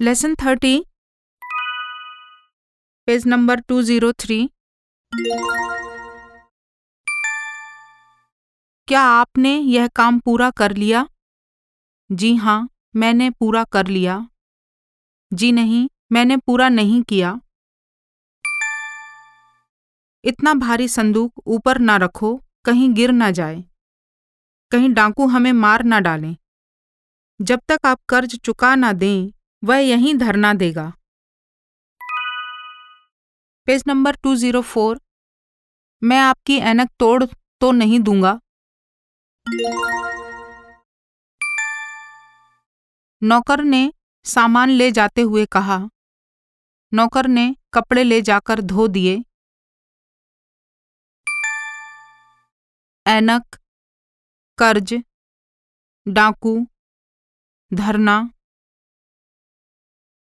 Lesson thirty page number two zero three क्या आपने यह काम पूरा कर लिया? जी हाँ मैंने पूरा कर लिया। जी नहीं, मैंने पूरा नहीं किया। इतना भारी संदूक ऊपर ना रखो। कहीं गिर ना जाए। कहीं डाकू हमें मार ना डालें। जब तक आप कर्ज चुका ना दें, वह यहीं धरना देगा। Page number two zero four मैं आपकी एनक तोड़ तो नहीं दूँगा। नौकर ने सामान ले जाते हुए कहा। नौकर ने कपड़े ले जाकर धो दिए। ऐनक कर्ज डाकू धरना